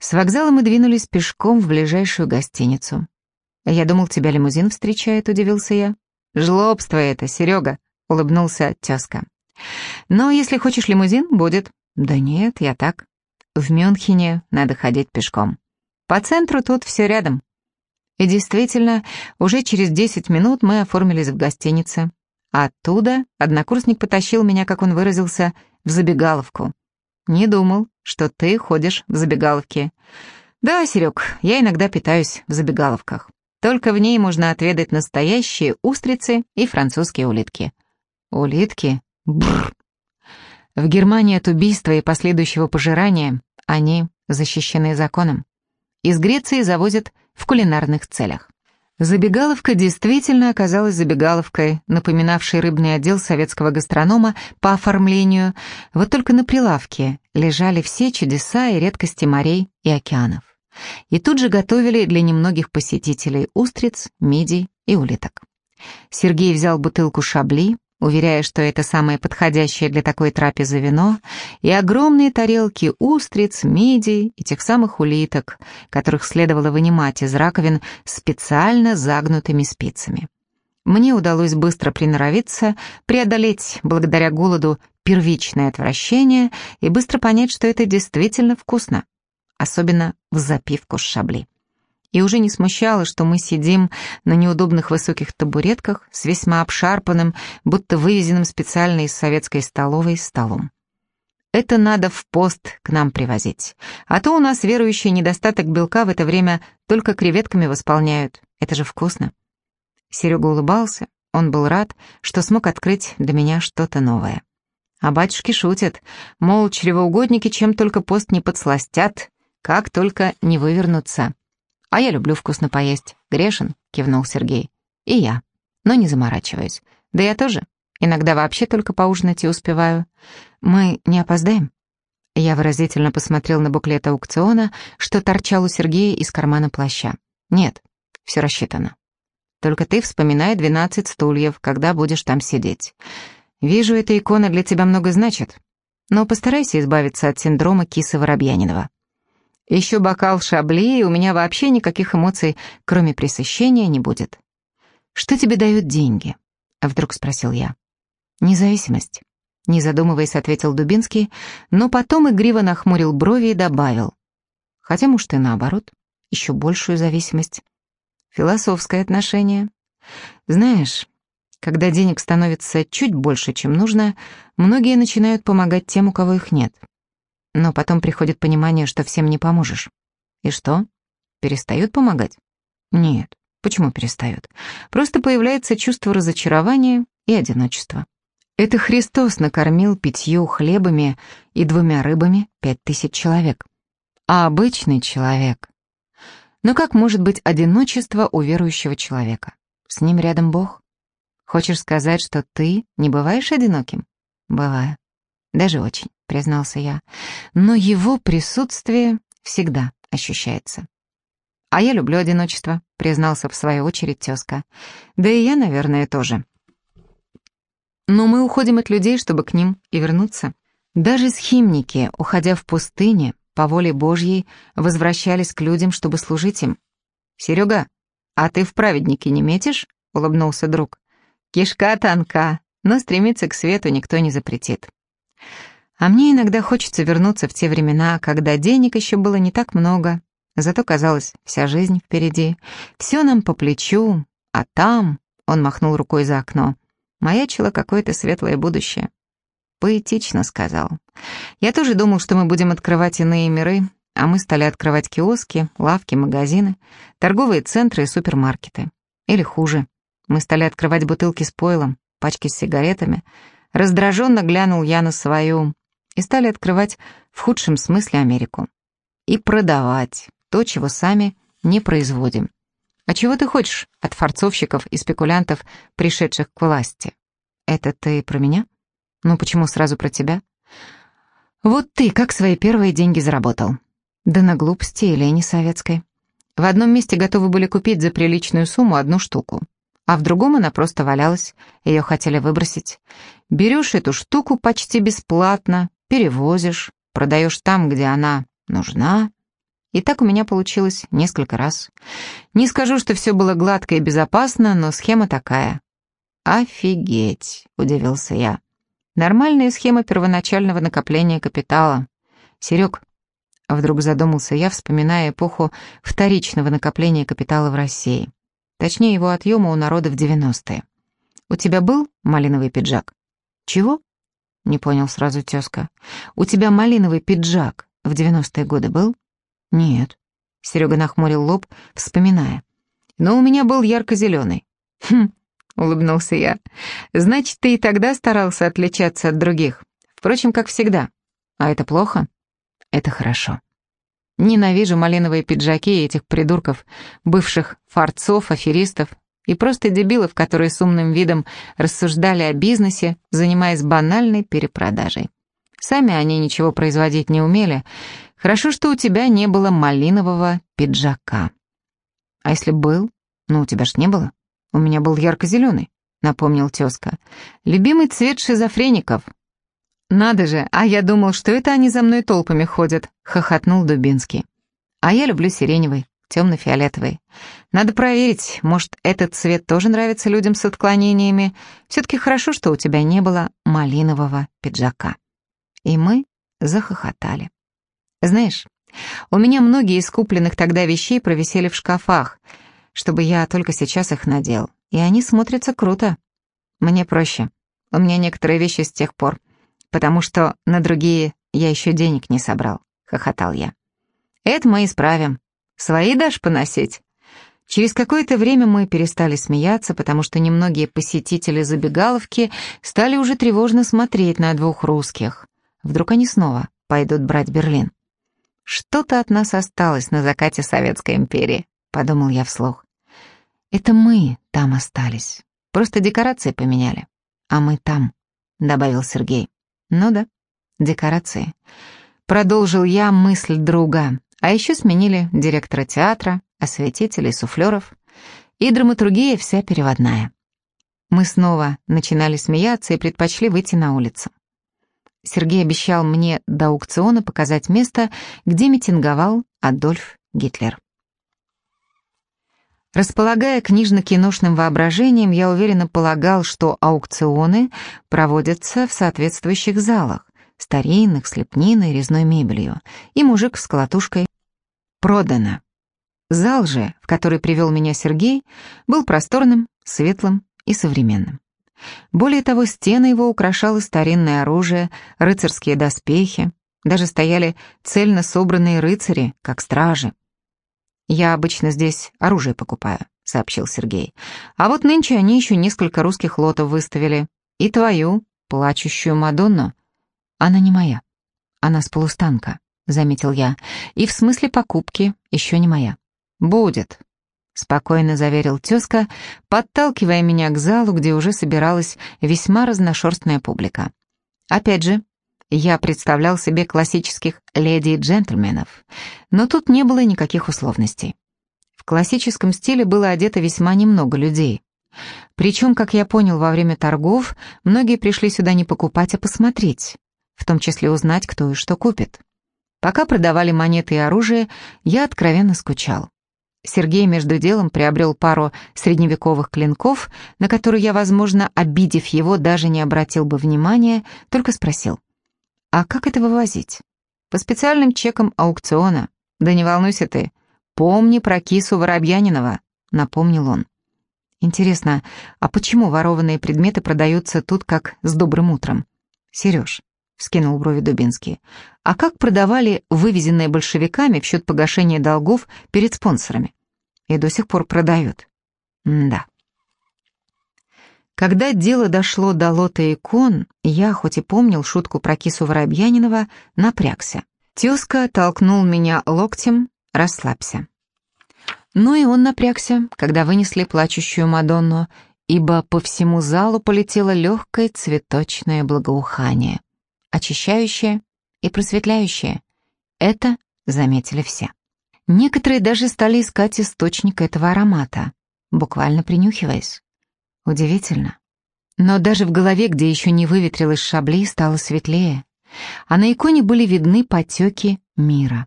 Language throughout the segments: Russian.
С вокзала мы двинулись пешком в ближайшую гостиницу. «Я думал, тебя лимузин встречает», — удивился я. «Жлобство это, Серега», — улыбнулся тезка. «Но если хочешь лимузин, будет». «Да нет, я так. В Мюнхене надо ходить пешком. По центру тут все рядом». И действительно, уже через десять минут мы оформились в гостинице. Оттуда однокурсник потащил меня, как он выразился, в забегаловку. Не думал, что ты ходишь в забегаловке. Да, Серег, я иногда питаюсь в забегаловках. Только в ней можно отведать настоящие устрицы и французские улитки. Улитки? Бррр. В Германии от убийства и последующего пожирания они защищены законом. Из Греции завозят в кулинарных целях. Забегаловка действительно оказалась забегаловкой, напоминавшей рыбный отдел советского гастронома по оформлению, вот только на прилавке лежали все чудеса и редкости морей и океанов. И тут же готовили для немногих посетителей устриц, мидий и улиток. Сергей взял бутылку шабли, уверяя, что это самое подходящее для такой трапезы вино, и огромные тарелки устриц, мидий и тех самых улиток, которых следовало вынимать из раковин специально загнутыми спицами. Мне удалось быстро приноровиться, преодолеть благодаря голоду первичное отвращение и быстро понять, что это действительно вкусно, особенно в запивку с шабли и уже не смущало, что мы сидим на неудобных высоких табуретках с весьма обшарпанным, будто вывезенным специально из советской столовой столом. Это надо в пост к нам привозить. А то у нас верующие недостаток белка в это время только креветками восполняют. Это же вкусно. Серега улыбался, он был рад, что смог открыть для меня что-то новое. А батюшки шутят, мол, чревоугодники чем только пост не подсластят, как только не вывернутся. «А я люблю вкусно поесть. Грешен?» — кивнул Сергей. «И я. Но не заморачиваюсь. Да я тоже. Иногда вообще только поужинать и успеваю. Мы не опоздаем?» Я выразительно посмотрел на буклет аукциона, что торчал у Сергея из кармана плаща. «Нет, все рассчитано. Только ты вспоминай двенадцать стульев, когда будешь там сидеть. Вижу, эта икона для тебя много значит, но постарайся избавиться от синдрома кисы Воробьянинова. Еще бокал шабли, и у меня вообще никаких эмоций, кроме пресыщения, не будет. «Что тебе дают деньги?» — вдруг спросил я. «Независимость», — не задумываясь, ответил Дубинский, но потом игриво нахмурил брови и добавил. «Хотя, может, и наоборот, еще большую зависимость. Философское отношение. Знаешь, когда денег становится чуть больше, чем нужно, многие начинают помогать тем, у кого их нет. Но потом приходит понимание, что всем не поможешь. И что? Перестают помогать? Нет. Почему перестают? Просто появляется чувство разочарования и одиночества. Это Христос накормил пятью хлебами и двумя рыбами пять тысяч человек. А обычный человек... Но как может быть одиночество у верующего человека? С ним рядом Бог. Хочешь сказать, что ты не бываешь одиноким? Бываю. Даже очень признался я. «Но его присутствие всегда ощущается». «А я люблю одиночество», — признался в свою очередь тезка. «Да и я, наверное, тоже». «Но мы уходим от людей, чтобы к ним и вернуться. Даже схимники, уходя в пустыне, по воле Божьей, возвращались к людям, чтобы служить им. «Серега, а ты в праведники не метишь?» — улыбнулся друг. «Кишка тонка, но стремиться к свету никто не запретит». А мне иногда хочется вернуться в те времена, когда денег еще было не так много, зато казалось, вся жизнь впереди. Все нам по плечу, а там, он махнул рукой за окно, маячило какое-то светлое будущее. Поэтично сказал. Я тоже думал, что мы будем открывать иные миры, а мы стали открывать киоски, лавки, магазины, торговые центры и супермаркеты. Или хуже, мы стали открывать бутылки с пойлом, пачки с сигаретами. Раздраженно глянул я на свою и стали открывать в худшем смысле Америку. И продавать то, чего сами не производим. А чего ты хочешь от форцовщиков и спекулянтов, пришедших к власти? Это ты про меня? Ну почему сразу про тебя? Вот ты как свои первые деньги заработал? Да на глупости и лени советской. В одном месте готовы были купить за приличную сумму одну штуку, а в другом она просто валялась, ее хотели выбросить. Берешь эту штуку почти бесплатно, перевозишь, продаешь там, где она нужна, И так у меня получилось несколько раз. Не скажу, что все было гладко и безопасно, но схема такая. «Офигеть!» — удивился я. «Нормальная схема первоначального накопления капитала. Серег, вдруг задумался я, вспоминая эпоху вторичного накопления капитала в России. Точнее, его отъема у народа в 90-е. У тебя был малиновый пиджак? Чего? Не понял сразу тезка. У тебя малиновый пиджак в 90-е годы был? Нет. Серега нахмурил лоб, вспоминая. Но у меня был ярко-зеленый. Хм, улыбнулся я. Значит, ты и тогда старался отличаться от других. Впрочем, как всегда. А это плохо? Это хорошо. Ненавижу малиновые пиджаки этих придурков, бывших фарцов, аферистов и просто дебилов, которые с умным видом рассуждали о бизнесе, занимаясь банальной перепродажей. Сами они ничего производить не умели. Хорошо, что у тебя не было малинового пиджака. А если был? Ну, у тебя ж не было. У меня был ярко-зеленый, напомнил тезка. Любимый цвет шизофреников. «Надо же, а я думал, что это они за мной толпами ходят», — хохотнул Дубинский. «А я люблю сиреневый, темно-фиолетовый. Надо проверить, может, этот цвет тоже нравится людям с отклонениями. Все-таки хорошо, что у тебя не было малинового пиджака». И мы захохотали. «Знаешь, у меня многие из купленных тогда вещей провисели в шкафах, чтобы я только сейчас их надел, и они смотрятся круто. Мне проще. У меня некоторые вещи с тех пор потому что на другие я еще денег не собрал», — хохотал я. «Это мы исправим. Свои дашь поносить?» Через какое-то время мы перестали смеяться, потому что немногие посетители забегаловки стали уже тревожно смотреть на двух русских. Вдруг они снова пойдут брать Берлин. «Что-то от нас осталось на закате Советской империи», — подумал я вслух. «Это мы там остались. Просто декорации поменяли. А мы там», — добавил Сергей. Ну да, декорации. Продолжил я мысль друга. А еще сменили директора театра, осветителей, суфлеров. И драматургия вся переводная. Мы снова начинали смеяться и предпочли выйти на улицу. Сергей обещал мне до аукциона показать место, где митинговал Адольф Гитлер. Располагая книжно-киношным воображением, я уверенно полагал, что аукционы проводятся в соответствующих залах, старинных, с лепниной, резной мебелью, и мужик с колотушкой «Продано». Зал же, в который привел меня Сергей, был просторным, светлым и современным. Более того, стены его украшало старинное оружие, рыцарские доспехи, даже стояли цельно собранные рыцари, как стражи, «Я обычно здесь оружие покупаю», — сообщил Сергей. «А вот нынче они еще несколько русских лотов выставили. И твою, плачущую Мадонну. Она не моя. Она с полустанка», — заметил я. «И в смысле покупки еще не моя». «Будет», — спокойно заверил тезка, подталкивая меня к залу, где уже собиралась весьма разношерстная публика. Опять же, я представлял себе классических леди и джентльменов, но тут не было никаких условностей. В классическом стиле было одето весьма немного людей. Причем, как я понял во время торгов, многие пришли сюда не покупать, а посмотреть, в том числе узнать, кто и что купит. Пока продавали монеты и оружие, я откровенно скучал. Сергей между делом приобрел пару средневековых клинков, на которые я, возможно, обидев его, даже не обратил бы внимания, только спросил. А как это вывозить? По специальным чекам аукциона. Да не волнуйся ты. Помни про кису Воробьянинова, напомнил он. Интересно, а почему ворованные предметы продаются тут как с добрым утром? Сереж, скинул брови Дубинский, а как продавали вывезенные большевиками в счет погашения долгов перед спонсорами? И до сих пор продают. М да. Когда дело дошло до лота икон, я, хоть и помнил шутку про кису Воробьянинова, напрягся. Тезка толкнул меня локтем «расслабься». Ну и он напрягся, когда вынесли плачущую Мадонну, ибо по всему залу полетело легкое цветочное благоухание, очищающее и просветляющее. Это заметили все. Некоторые даже стали искать источник этого аромата, буквально принюхиваясь. Удивительно. Но даже в голове, где еще не выветрилось шабли, стало светлее, а на иконе были видны потеки мира.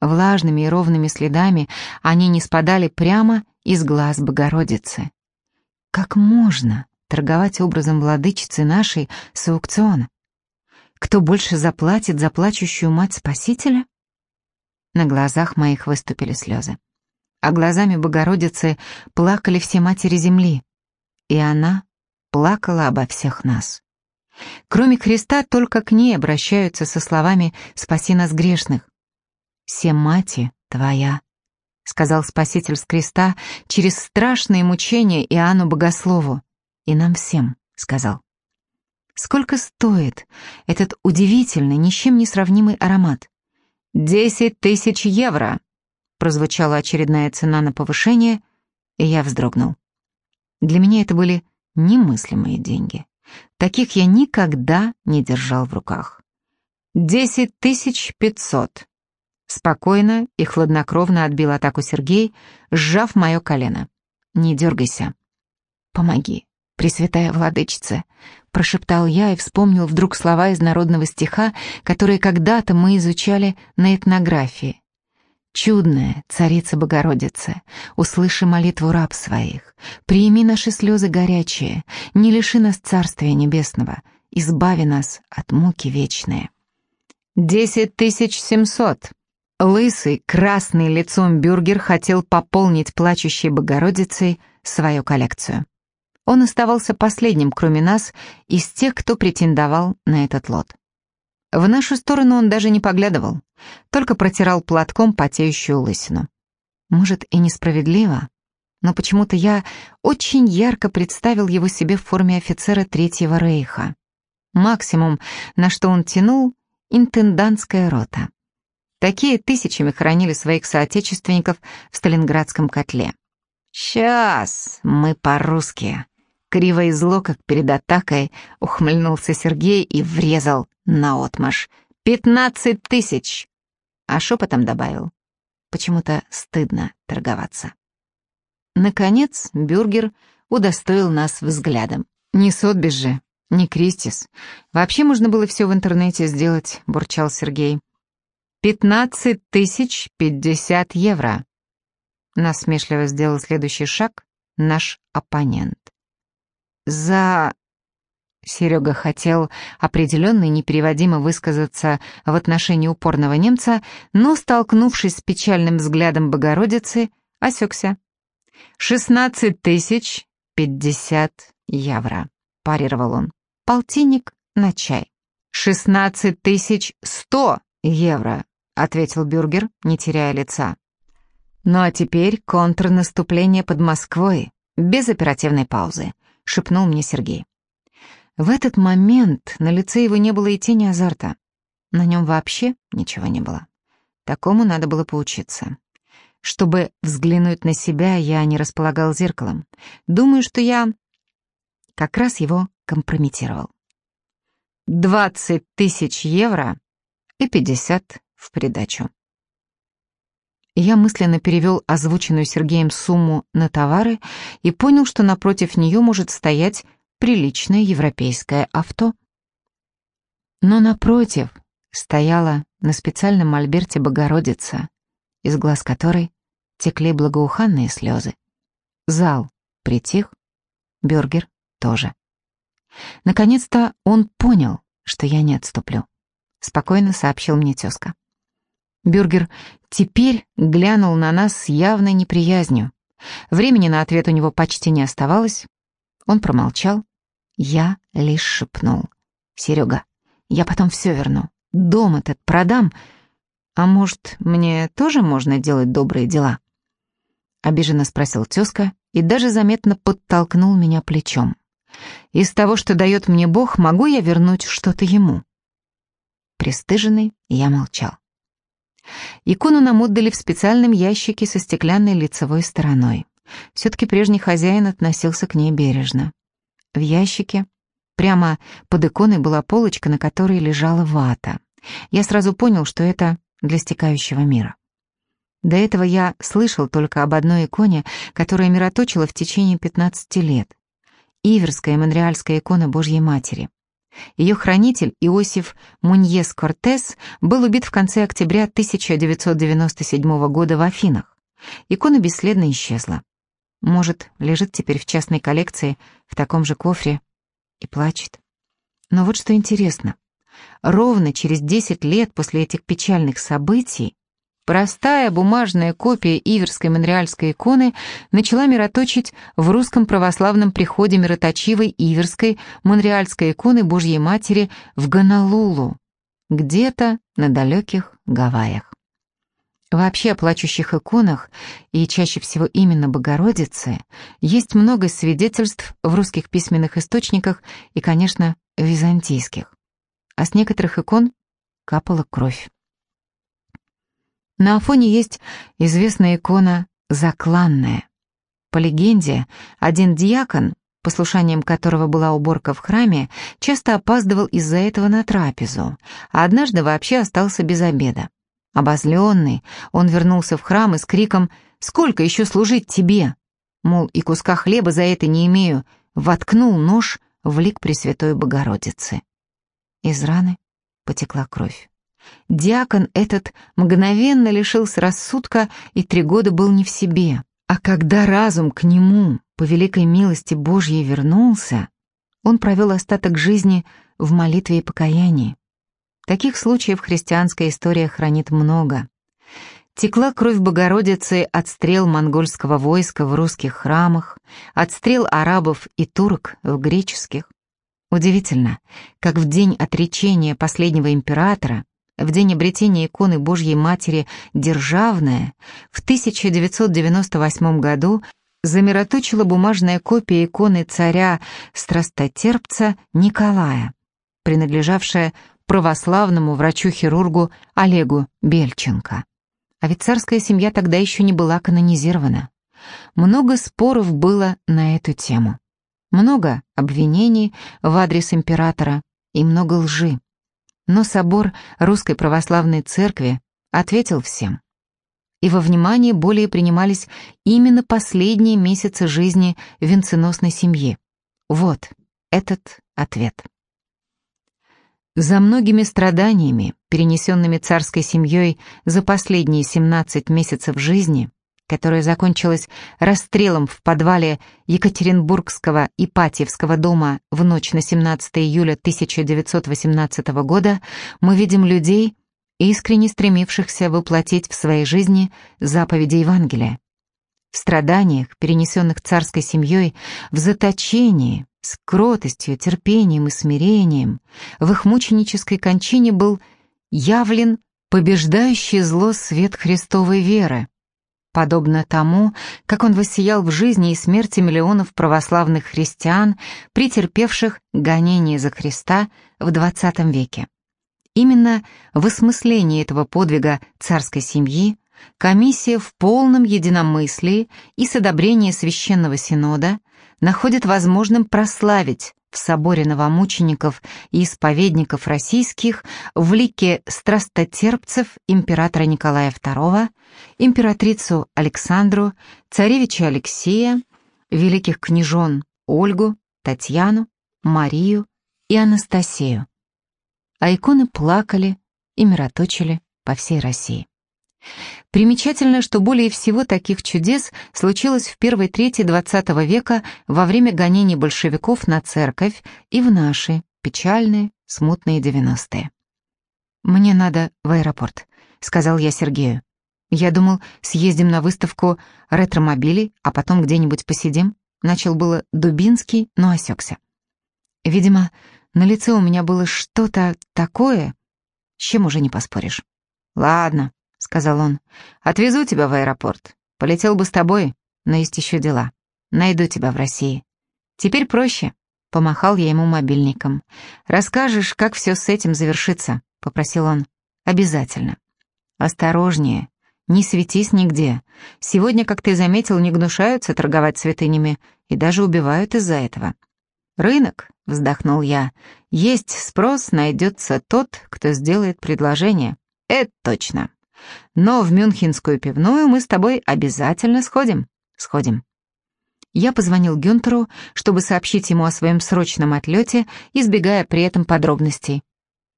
Влажными и ровными следами они не спадали прямо из глаз Богородицы. Как можно торговать образом владычицы нашей с аукциона? Кто больше заплатит за плачущую мать Спасителя? На глазах моих выступили слезы. А глазами Богородицы плакали все матери земли. И она плакала обо всех нас. Кроме Христа, только к ней обращаются со словами «Спаси нас грешных». «Все мати твоя», — сказал Спаситель с креста через страшные мучения Иоанну Богослову. И нам всем сказал. Сколько стоит этот удивительный, ни с чем не сравнимый аромат? «Десять тысяч евро!» Прозвучала очередная цена на повышение, и я вздрогнул. Для меня это были немыслимые деньги. Таких я никогда не держал в руках. «Десять тысяч пятьсот!» Спокойно и хладнокровно отбил атаку Сергей, сжав мое колено. «Не дергайся. Помоги, Пресвятая Владычица, прошептал я и вспомнил вдруг слова из народного стиха, которые когда-то мы изучали на этнографии. «Чудная царица Богородица, услыши молитву раб своих, приими наши слезы горячие, не лиши нас Царствия Небесного, избави нас от муки вечные». «Десять тысяч семьсот!» Лысый, красный лицом бюргер хотел пополнить плачущей Богородицей свою коллекцию. Он оставался последним, кроме нас, из тех, кто претендовал на этот лот. В нашу сторону он даже не поглядывал, только протирал платком потеющую лысину. Может, и несправедливо, но почему-то я очень ярко представил его себе в форме офицера Третьего Рейха. Максимум, на что он тянул, интендантская рота. Такие тысячами хоронили своих соотечественников в Сталинградском котле. «Сейчас мы по-русски», Криво и зло, как перед атакой, ухмыльнулся Сергей и врезал наотмашь. «Пятнадцать тысяч!» А шепотом добавил. Почему-то стыдно торговаться. Наконец, бюргер удостоил нас взглядом. «Не Сотбис же, не Кристис. Вообще можно было все в интернете сделать», — бурчал Сергей. «Пятнадцать тысяч пятьдесят евро!» Насмешливо сделал следующий шаг наш оппонент. «За...» Серега хотел определенно и непереводимо высказаться в отношении упорного немца, но, столкнувшись с печальным взглядом Богородицы, осекся. «Шестнадцать тысяч пятьдесят евро», — парировал он. «Полтинник на чай». «Шестнадцать тысяч сто евро», — ответил Бюргер, не теряя лица. «Ну а теперь контрнаступление под Москвой, без оперативной паузы шепнул мне Сергей. В этот момент на лице его не было и тени азарта. На нем вообще ничего не было. Такому надо было поучиться. Чтобы взглянуть на себя, я не располагал зеркалом. Думаю, что я как раз его компрометировал. «Двадцать тысяч евро и пятьдесят в придачу». Я мысленно перевел озвученную Сергеем сумму на товары и понял, что напротив нее может стоять приличное европейское авто. Но напротив стояла на специальном мольберте Богородица, из глаз которой текли благоуханные слезы. Зал притих, Бюргер тоже. Наконец-то он понял, что я не отступлю. Спокойно сообщил мне тезка. Бюргер теперь глянул на нас с явной неприязнью. Времени на ответ у него почти не оставалось. Он промолчал. Я лишь шепнул. «Серега, я потом все верну. Дом этот продам. А может, мне тоже можно делать добрые дела?» Обиженно спросил тезка и даже заметно подтолкнул меня плечом. «Из того, что дает мне Бог, могу я вернуть что-то ему?» Престыженный я молчал. Икону нам отдали в специальном ящике со стеклянной лицевой стороной. Все-таки прежний хозяин относился к ней бережно. В ящике прямо под иконой была полочка, на которой лежала вата. Я сразу понял, что это для стекающего мира. До этого я слышал только об одной иконе, которая мироточила в течение 15 лет. Иверская Монреальская икона Божьей Матери. Ее хранитель Иосиф Муньес Кортес был убит в конце октября 1997 года в Афинах. Икона бесследно исчезла. Может, лежит теперь в частной коллекции в таком же кофре и плачет. Но вот что интересно. Ровно через 10 лет после этих печальных событий простая бумажная копия Иверской Монреальской иконы начала мироточить в русском православном приходе мироточивой Иверской Монреальской иконы Божьей Матери в Гонолулу, где-то на далеких Гавайях. Вообще о плачущих иконах, и чаще всего именно Богородицы, есть много свидетельств в русских письменных источниках и, конечно, византийских. А с некоторых икон капала кровь. На Афоне есть известная икона «Закланная». По легенде, один диакон, послушанием которого была уборка в храме, часто опаздывал из-за этого на трапезу, а однажды вообще остался без обеда. Обозленный, он вернулся в храм и с криком «Сколько еще служить тебе?» Мол, и куска хлеба за это не имею, воткнул нож в лик Пресвятой Богородицы. Из раны потекла кровь. Диакон этот мгновенно лишился рассудка и три года был не в себе. А когда разум к нему, по великой милости Божьей, вернулся, он провел остаток жизни в молитве и покаянии. Таких случаев христианская история хранит много. Текла кровь Богородицы от стрел монгольского войска в русских храмах, от стрел арабов и турок в греческих. Удивительно, как в день отречения последнего императора, в день обретения иконы Божьей Матери Державная, в 1998 году замироточила бумажная копия иконы царя Страстотерпца Николая, принадлежавшая православному врачу-хирургу Олегу Бельченко. А ведь царская семья тогда еще не была канонизирована. Много споров было на эту тему. Много обвинений в адрес императора и много лжи. Но собор Русской Православной Церкви ответил всем. И во внимание более принимались именно последние месяцы жизни венценосной семьи. Вот этот ответ. За многими страданиями, перенесенными царской семьей за последние 17 месяцев жизни, которая закончилась расстрелом в подвале Екатеринбургского Ипатьевского дома в ночь на 17 июля 1918 года, мы видим людей, искренне стремившихся воплотить в своей жизни заповеди Евангелия. В страданиях, перенесенных царской семьей, в заточении, с кротостью, терпением и смирением в их мученической кончине был явлен побеждающий зло свет Христовой веры, подобно тому, как он воссиял в жизни и смерти миллионов православных христиан, претерпевших гонение за Христа в XX веке. Именно в осмыслении этого подвига царской семьи комиссия в полном единомыслии и с одобрения Священного Синода находит возможным прославить в соборе новомучеников и исповедников российских в лике страстотерпцев императора Николая II, императрицу Александру, царевича Алексея, великих княжон Ольгу, Татьяну, Марию и Анастасию. А иконы плакали и мироточили по всей России. Примечательно, что более всего таких чудес случилось в первой трети XX века во время гонений большевиков на церковь и в наши печальные, смутные 90-е. «Мне надо в аэропорт», — сказал я Сергею. «Я думал, съездим на выставку ретромобилей, а потом где-нибудь посидим». Начал было Дубинский, но осекся. Видимо, на лице у меня было что-то такое, с чем уже не поспоришь. «Ладно», — сказал он. «Отвезу тебя в аэропорт. Полетел бы с тобой, но есть еще дела. Найду тебя в России. Теперь проще». Помахал я ему мобильником. «Расскажешь, как все с этим завершится?» — попросил он. «Обязательно». «Осторожнее. Не светись нигде. Сегодня, как ты заметил, не гнушаются торговать святынями и даже убивают из-за этого». «Рынок», — вздохнул я. «Есть спрос, найдется тот, кто сделает предложение». «Это точно». Но в Мюнхенскую пивную мы с тобой обязательно сходим. Сходим. Я позвонил Гюнтеру, чтобы сообщить ему о своем срочном отлете, избегая при этом подробностей.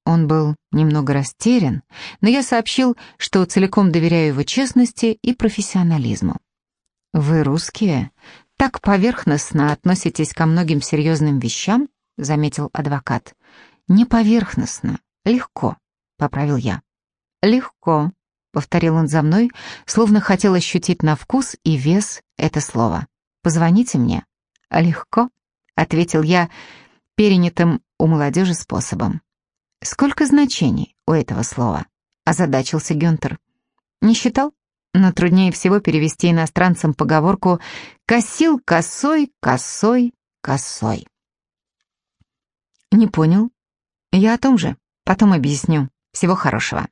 Он был немного растерян, но я сообщил, что целиком доверяю его честности и профессионализму. «Вы русские? Так поверхностно относитесь ко многим серьезным вещам?» — заметил адвокат. «Не поверхностно, легко», — поправил я. «Легко», — повторил он за мной, словно хотел ощутить на вкус и вес это слово. «Позвоните мне». «Легко», — ответил я перенятым у молодежи способом. «Сколько значений у этого слова?» — озадачился Гюнтер. «Не считал?» Но труднее всего перевести иностранцам поговорку «косил косой, косой, косой». «Не понял?» «Я о том же. Потом объясню. Всего хорошего».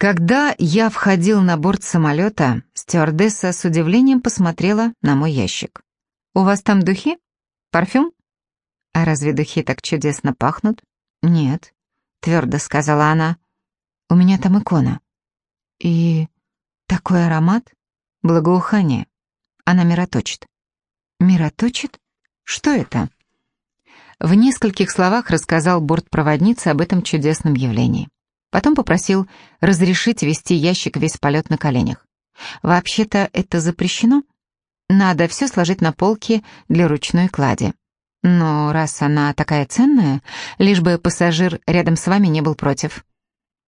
Когда я входил на борт самолета, стюардесса с удивлением посмотрела на мой ящик. «У вас там духи? Парфюм?» «А разве духи так чудесно пахнут?» «Нет», — твердо сказала она. «У меня там икона». «И такой аромат? Благоухание. Она мироточит». «Мироточит? Что это?» В нескольких словах рассказал бортпроводнице об этом чудесном явлении. Потом попросил разрешить вести ящик весь полет на коленях. Вообще-то это запрещено. Надо все сложить на полке для ручной клади. Но раз она такая ценная, лишь бы пассажир рядом с вами не был против.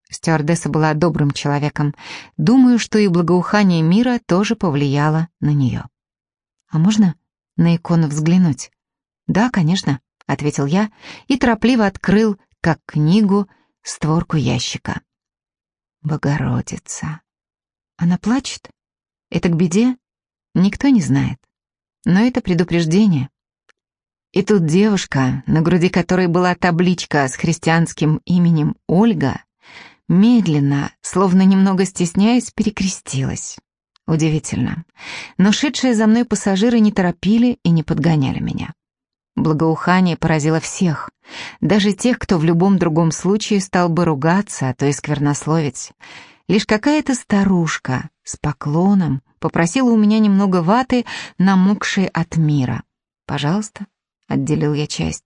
Стюардесса была добрым человеком. Думаю, что и благоухание мира тоже повлияло на нее. «А можно на икону взглянуть?» «Да, конечно», — ответил я и торопливо открыл, как книгу, створку ящика. Богородица. Она плачет? Это к беде? Никто не знает. Но это предупреждение. И тут девушка, на груди которой была табличка с христианским именем Ольга, медленно, словно немного стесняясь, перекрестилась. Удивительно. Но шедшие за мной пассажиры не торопили и не подгоняли меня. Благоухание поразило всех, даже тех, кто в любом другом случае стал бы ругаться, а то и сквернословить. Лишь какая-то старушка с поклоном попросила у меня немного ваты, намокшей от мира. «Пожалуйста», — отделил я часть.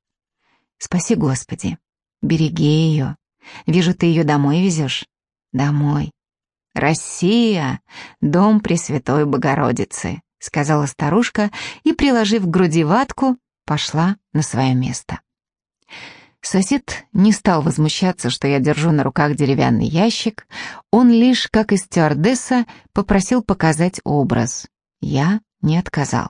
«Спаси, Господи, береги ее. Вижу, ты ее домой везешь». «Домой». «Россия, дом Пресвятой Богородицы», — сказала старушка и, приложив к груди ватку, пошла на свое место. Сосед не стал возмущаться, что я держу на руках деревянный ящик, он лишь, как и стюардесса, попросил показать образ. Я не отказал.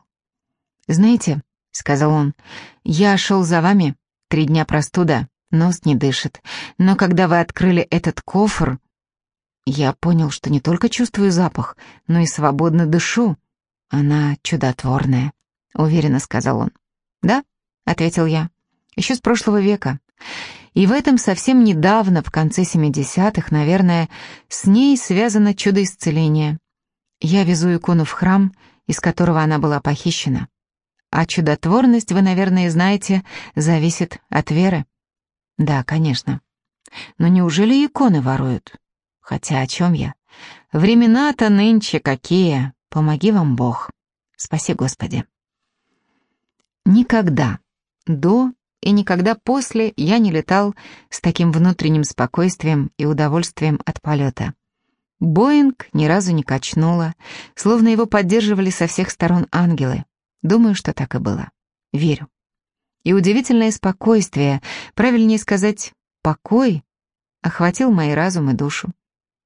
«Знаете», — сказал он, — «я шел за вами, три дня простуда, нос не дышит, но когда вы открыли этот кофр, я понял, что не только чувствую запах, но и свободно дышу. Она чудотворная», — уверенно сказал он. «Да», — ответил я, — «еще с прошлого века. И в этом совсем недавно, в конце 70-х, наверное, с ней связано чудо исцеления. Я везу икону в храм, из которого она была похищена. А чудотворность, вы, наверное, знаете, зависит от веры. Да, конечно. Но неужели иконы воруют? Хотя о чем я? Времена-то нынче какие. Помоги вам Бог. Спаси Господи. Никогда до и никогда после я не летал с таким внутренним спокойствием и удовольствием от полета. Боинг ни разу не качнуло, словно его поддерживали со всех сторон ангелы. Думаю, что так и было. Верю. И удивительное спокойствие, правильнее сказать, покой, охватил мой разум и душу.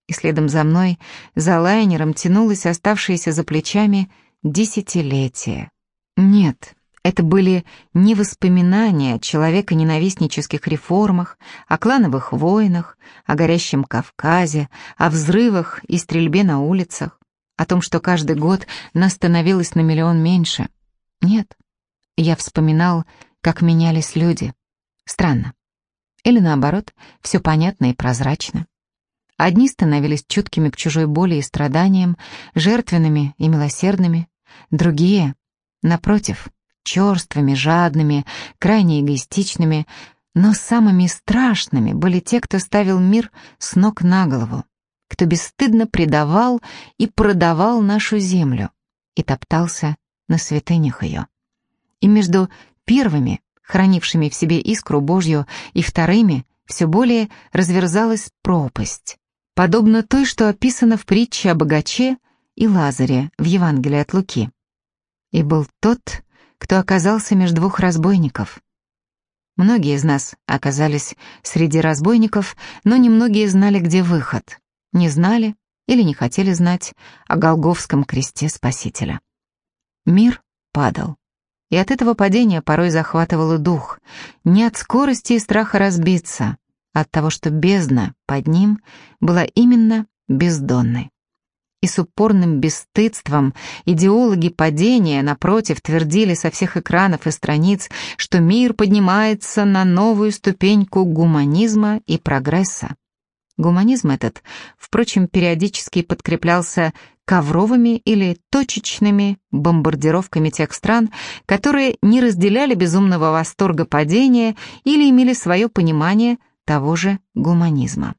И следом за мной, за лайнером, тянулось оставшееся за плечами десятилетие. Нет, это были не воспоминания о человеконенавистнических реформах, о клановых войнах, о горящем Кавказе, о взрывах и стрельбе на улицах, о том, что каждый год нас становилось на миллион меньше. Нет, я вспоминал, как менялись люди. Странно. Или наоборот, все понятно и прозрачно. Одни становились чуткими к чужой боли и страданиям, жертвенными и милосердными, другие, напротив, черствыми, жадными, крайне эгоистичными, но самыми страшными были те, кто ставил мир с ног на голову, кто бесстыдно предавал и продавал нашу землю и топтался на святынях ее. И между первыми, хранившими в себе искру Божью, и вторыми все более разверзалась пропасть, подобно той, что описано в притче о богаче и Лазаре в Евангелии от Луки. И был тот, кто оказался между двух разбойников. Многие из нас оказались среди разбойников, но немногие знали, где выход. Не знали или не хотели знать о Голговском кресте Спасителя. Мир падал. И от этого падения порой захватывало дух. Не от скорости и страха разбиться, а от того, что бездна под ним была именно бездонной. И с упорным бесстыдством идеологи падения, напротив, твердили со всех экранов и страниц, что мир поднимается на новую ступеньку гуманизма и прогресса. Гуманизм этот, впрочем, периодически подкреплялся ковровыми или точечными бомбардировками тех стран, которые не разделяли безумного восторга падения или имели свое понимание того же гуманизма.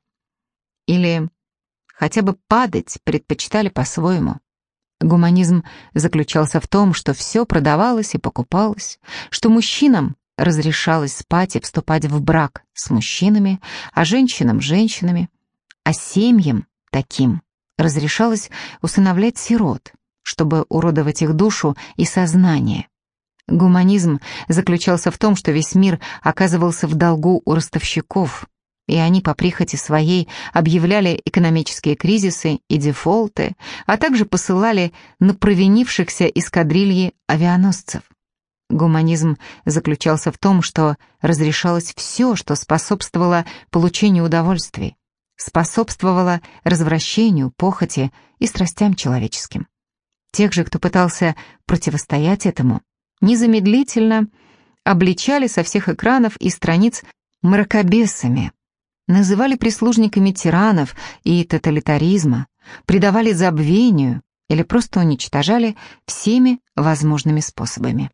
Или хотя бы падать предпочитали по-своему. Гуманизм заключался в том, что все продавалось и покупалось, что мужчинам разрешалось спать и вступать в брак с мужчинами, а женщинам — женщинами, а семьям таким разрешалось усыновлять сирот, чтобы уродовать их душу и сознание. Гуманизм заключался в том, что весь мир оказывался в долгу у ростовщиков, и они по прихоти своей объявляли экономические кризисы и дефолты, а также посылали на провинившихся эскадрильи авианосцев. Гуманизм заключался в том, что разрешалось все, что способствовало получению удовольствий, способствовало развращению, похоти и страстям человеческим. Тех же, кто пытался противостоять этому, незамедлительно обличали со всех экранов и страниц мракобесами, называли прислужниками тиранов и тоталитаризма, предавали забвению или просто уничтожали всеми возможными способами.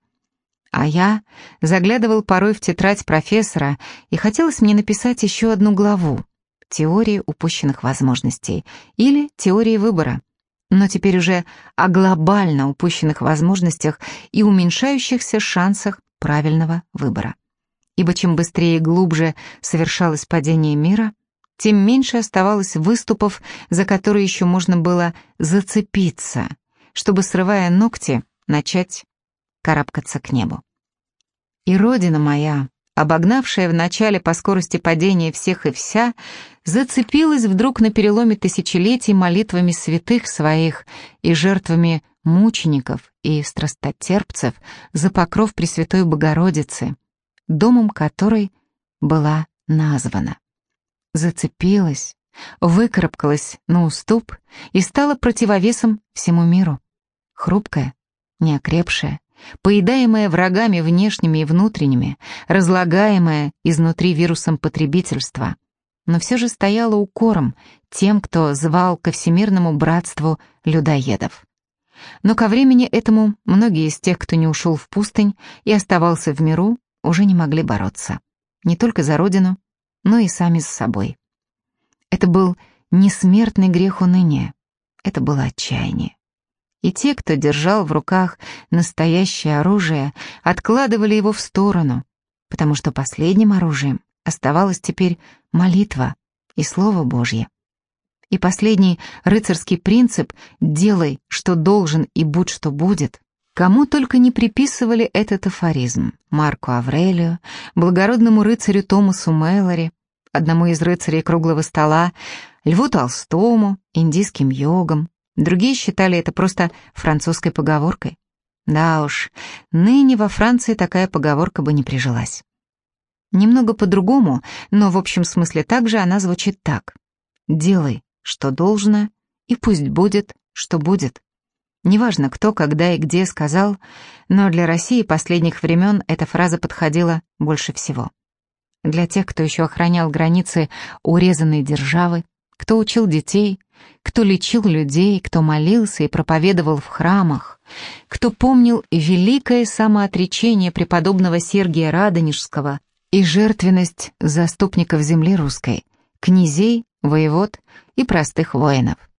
А я заглядывал порой в тетрадь профессора, и хотелось мне написать еще одну главу «Теории упущенных возможностей» или «Теории выбора», но теперь уже о глобально упущенных возможностях и уменьшающихся шансах правильного выбора. Ибо чем быстрее и глубже совершалось падение мира, тем меньше оставалось выступов, за которые еще можно было зацепиться, чтобы, срывая ногти, начать карабкаться к небу. И родина моя, обогнавшая в начале по скорости падения всех и вся, зацепилась вдруг на переломе тысячелетий молитвами святых своих и жертвами мучеников и страстотерпцев за покров Пресвятой Богородицы, домом которой была названа. Зацепилась, выкарабкалась на уступ и стала противовесом всему миру. Хрупкая, неокрепшая, поедаемая врагами внешними и внутренними, разлагаемая изнутри вирусом потребительства, но все же стояла укором тем, кто звал ко всемирному братству людоедов. Но ко времени этому многие из тех, кто не ушел в пустынь и оставался в миру, уже не могли бороться. Не только за родину, но и сами с собой. Это был несмертный грех уныния, это было отчаяние и те, кто держал в руках настоящее оружие, откладывали его в сторону, потому что последним оружием оставалось теперь молитва и Слово Божье. И последний рыцарский принцип «делай, что должен и будь, что будет» Кому только не приписывали этот афоризм. Марку Аврелию, благородному рыцарю Томасу Мэлори, одному из рыцарей круглого стола, Льву Толстому, индийским йогам, Другие считали это просто французской поговоркой. Да уж, ныне во Франции такая поговорка бы не прижилась. Немного по-другому, но в общем смысле также она звучит так. «Делай, что должно, и пусть будет, что будет». Неважно, кто, когда и где сказал, но для России последних времен эта фраза подходила больше всего. Для тех, кто еще охранял границы урезанной державы, кто учил детей, кто лечил людей, кто молился и проповедовал в храмах, кто помнил великое самоотречение преподобного Сергия Радонежского и жертвенность заступников земли русской, князей, воевод и простых воинов.